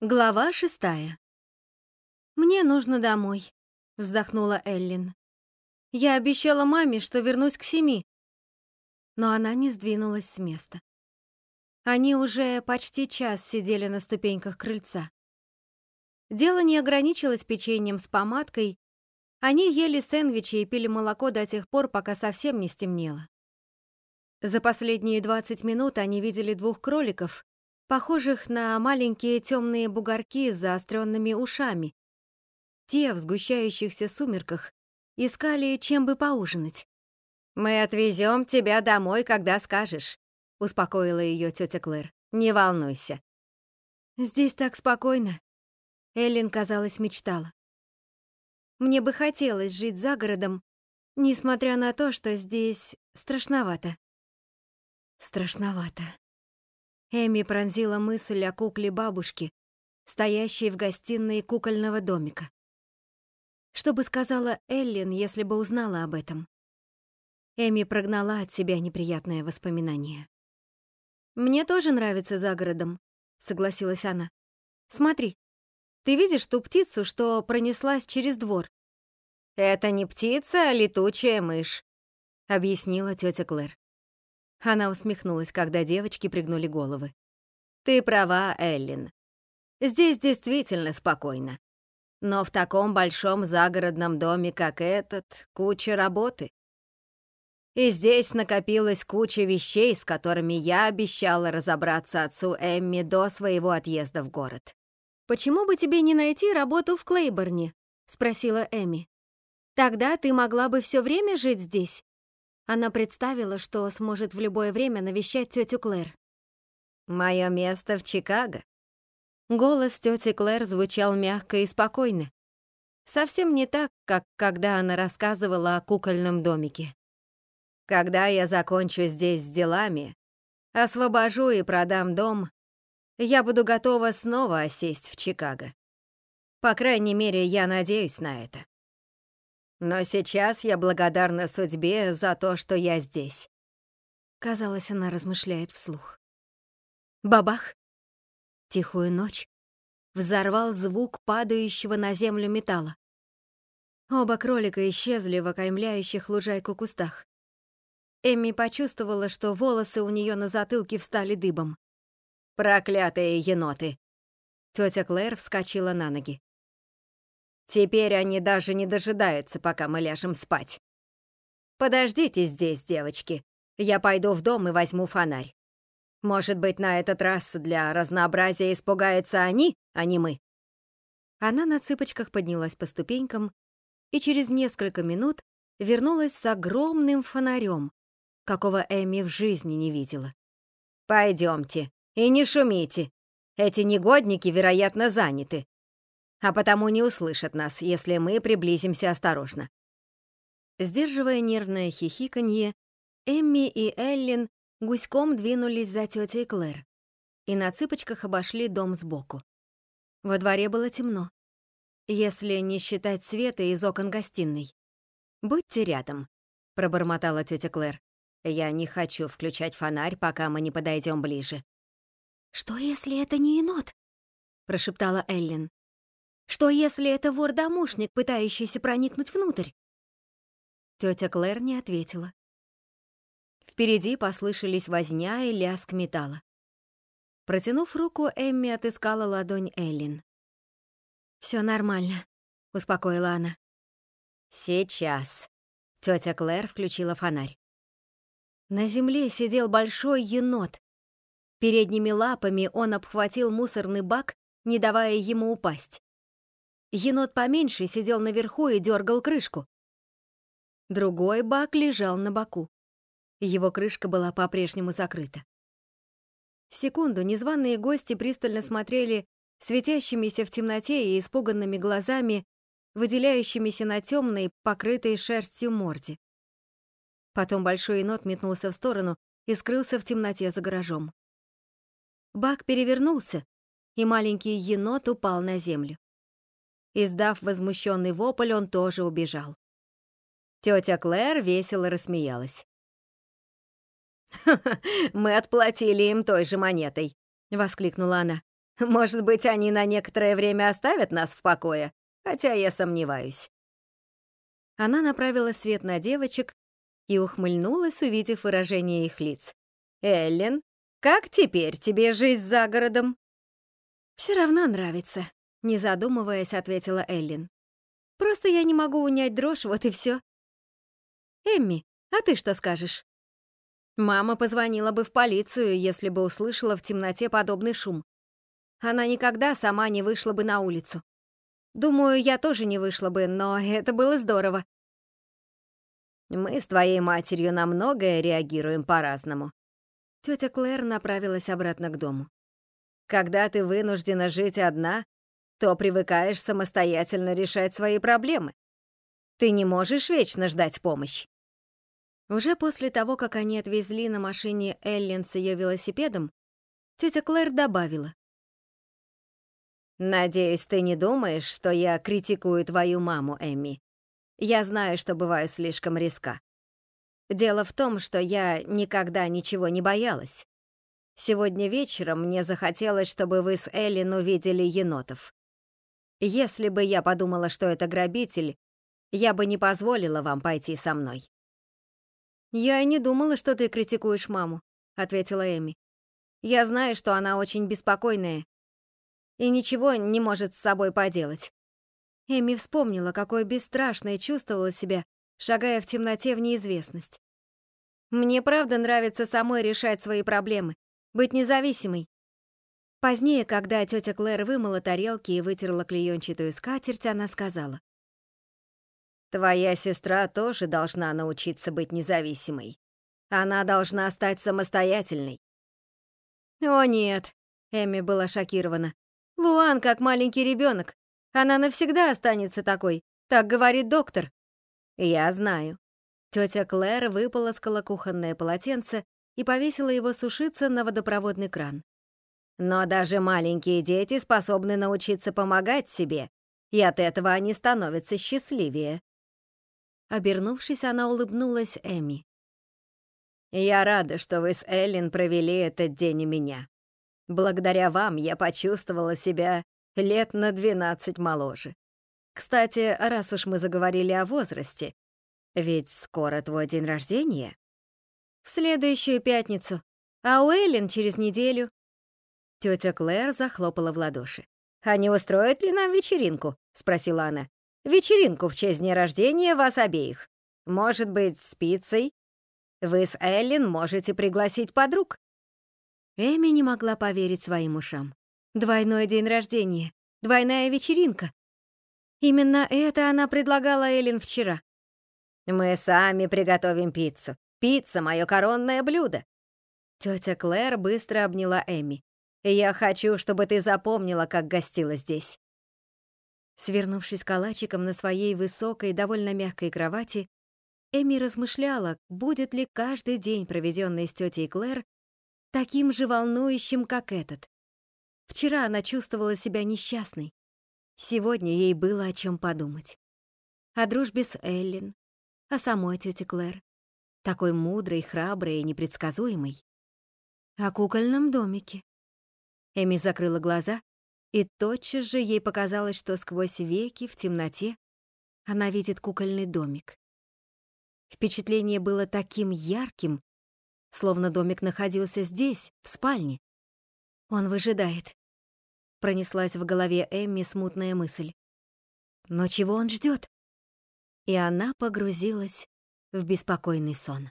Глава шестая. «Мне нужно домой», — вздохнула Эллин. «Я обещала маме, что вернусь к семи». Но она не сдвинулась с места. Они уже почти час сидели на ступеньках крыльца. Дело не ограничилось печеньем с помадкой. Они ели сэндвичи и пили молоко до тех пор, пока совсем не стемнело. За последние 20 минут они видели двух кроликов, похожих на маленькие темные бугорки с заостренными ушами. Те в сгущающихся сумерках искали, чем бы поужинать. «Мы отвезем тебя домой, когда скажешь», — успокоила ее тетя Клэр. «Не волнуйся». «Здесь так спокойно», — Эллен, казалось, мечтала. «Мне бы хотелось жить за городом, несмотря на то, что здесь страшновато». «Страшновато», Эми пронзила мысль о кукле бабушки, стоящей в гостиной кукольного домика. Что бы сказала Эллен, если бы узнала об этом? Эми прогнала от себя неприятное воспоминание. «Мне тоже нравится за городом», — согласилась она. «Смотри, ты видишь ту птицу, что пронеслась через двор?» «Это не птица, а летучая мышь», — объяснила тетя Клэр. Она усмехнулась, когда девочки пригнули головы. «Ты права, Эллин. Здесь действительно спокойно. Но в таком большом загородном доме, как этот, куча работы. И здесь накопилась куча вещей, с которыми я обещала разобраться отцу Эмми до своего отъезда в город. «Почему бы тебе не найти работу в Клейборне?» — спросила Эми. «Тогда ты могла бы все время жить здесь?» Она представила, что сможет в любое время навещать тетю Клэр. «Мое место в Чикаго». Голос тети Клэр звучал мягко и спокойно. Совсем не так, как когда она рассказывала о кукольном домике. «Когда я закончу здесь с делами, освобожу и продам дом, я буду готова снова осесть в Чикаго. По крайней мере, я надеюсь на это. Но сейчас я благодарна судьбе за то, что я здесь. Казалось, она размышляет вслух. Бабах! Тихую ночь взорвал звук падающего на землю металла. Оба кролика исчезли в окаймляющих лужайку кустах. Эмми почувствовала, что волосы у нее на затылке встали дыбом. «Проклятые еноты!» Тетя Клэр вскочила на ноги. Теперь они даже не дожидаются, пока мы ляжем спать. Подождите здесь, девочки. Я пойду в дом и возьму фонарь. Может быть, на этот раз для разнообразия испугаются они, а не мы. Она на цыпочках поднялась по ступенькам и через несколько минут вернулась с огромным фонарем, какого Эми в жизни не видела. Пойдемте и не шумите. Эти негодники, вероятно, заняты а потому не услышат нас, если мы приблизимся осторожно». Сдерживая нервное хихиканье, Эмми и Эллин гуськом двинулись за тетей Клэр и на цыпочках обошли дом сбоку. Во дворе было темно, если не считать света из окон гостиной. «Будьте рядом», — пробормотала тетя Клэр. «Я не хочу включать фонарь, пока мы не подойдем ближе». «Что, если это не енот?» — прошептала Эллин. Что если это вор-домушник, пытающийся проникнуть внутрь? Тетя Клэр не ответила. Впереди послышались возня и лязг металла. Протянув руку, Эмми отыскала ладонь Эллин. «Всё нормально», — успокоила она. «Сейчас». Тетя Клэр включила фонарь. На земле сидел большой енот. Передними лапами он обхватил мусорный бак, не давая ему упасть. Енот поменьше сидел наверху и дергал крышку. Другой бак лежал на боку. Его крышка была по-прежнему закрыта. Секунду незваные гости пристально смотрели светящимися в темноте и испуганными глазами, выделяющимися на темной, покрытой шерстью морде. Потом большой енот метнулся в сторону и скрылся в темноте за гаражом. Бак перевернулся, и маленький енот упал на землю. Издав возмущенный вопль, он тоже убежал. Тетя Клэр весело рассмеялась. «Ха-ха, мы отплатили им той же монетой», — воскликнула она. Может быть, они на некоторое время оставят нас в покое, хотя я сомневаюсь». Она направила свет на девочек и ухмыльнулась, увидев выражение их лиц. «Эллен, как теперь тебе жизнь за городом?» «Все равно нравится», — не задумываясь, ответила Эллен. «Просто я не могу унять дрожь, вот и все. Эмми, а ты что скажешь?» Мама позвонила бы в полицию, если бы услышала в темноте подобный шум. Она никогда сама не вышла бы на улицу. Думаю, я тоже не вышла бы, но это было здорово. Мы с твоей матерью на многое реагируем по-разному. Тетя Клэр направилась обратно к дому. Когда ты вынуждена жить одна, то привыкаешь самостоятельно решать свои проблемы. Ты не можешь вечно ждать помощи. Уже после того, как они отвезли на машине Эллен с ее велосипедом, тетя Клэр добавила. «Надеюсь, ты не думаешь, что я критикую твою маму, Эмми. Я знаю, что бываю слишком риска. Дело в том, что я никогда ничего не боялась. Сегодня вечером мне захотелось, чтобы вы с Эллен увидели енотов. Если бы я подумала, что это грабитель, я бы не позволила вам пойти со мной». «Я и не думала, что ты критикуешь маму», — ответила Эми. «Я знаю, что она очень беспокойная и ничего не может с собой поделать. Эми вспомнила, какое бесстрашное чувствовала себя, шагая в темноте в неизвестность. Мне правда нравится самой решать свои проблемы, быть независимой. Позднее, когда тетя Клэр вымыла тарелки и вытерла клеенчатую скатерть, она сказала. «Твоя сестра тоже должна научиться быть независимой. Она должна стать самостоятельной». «О нет», — Эми была шокирована. «Луан как маленький ребенок. Она навсегда останется такой, так говорит доктор. Я знаю. Тетя Клэр выполоскала кухонное полотенце и повесила его сушиться на водопроводный кран. Но даже маленькие дети способны научиться помогать себе, и от этого они становятся счастливее. Обернувшись, она улыбнулась Эми. «Я рада, что вы с Эллен провели этот день у меня. Благодаря вам я почувствовала себя лет на 12 моложе. Кстати, раз уж мы заговорили о возрасте, ведь скоро твой день рождения. В следующую пятницу, а у Эллен через неделю. Тетя Клэр захлопала в ладоши. «А не устроит ли нам вечеринку?» — спросила она. «Вечеринку в честь дня рождения вас обеих. Может быть, с пиццей? Вы с Эллен можете пригласить подруг». Эми не могла поверить своим ушам. Двойной день рождения, двойная вечеринка. Именно это она предлагала Эллен вчера. «Мы сами приготовим пиццу. Пицца — мое коронное блюдо». Тетя Клэр быстро обняла Эми. «Я хочу, чтобы ты запомнила, как гостила здесь». Свернувшись калачиком на своей высокой, довольно мягкой кровати, Эми размышляла, будет ли каждый день, проведенный с тетей Клэр, таким же волнующим, как этот. Вчера она чувствовала себя несчастной. Сегодня ей было о чем подумать. О дружбе с Эллен, о самой тете Клэр, такой мудрой, храброй и непредсказуемой. О кукольном домике. Эми закрыла глаза, и тотчас же ей показалось, что сквозь веки в темноте она видит кукольный домик. Впечатление было таким ярким, словно домик находился здесь, в спальне. Он выжидает. Пронеслась в голове Эмми смутная мысль. Но чего он ждет? И она погрузилась в беспокойный сон.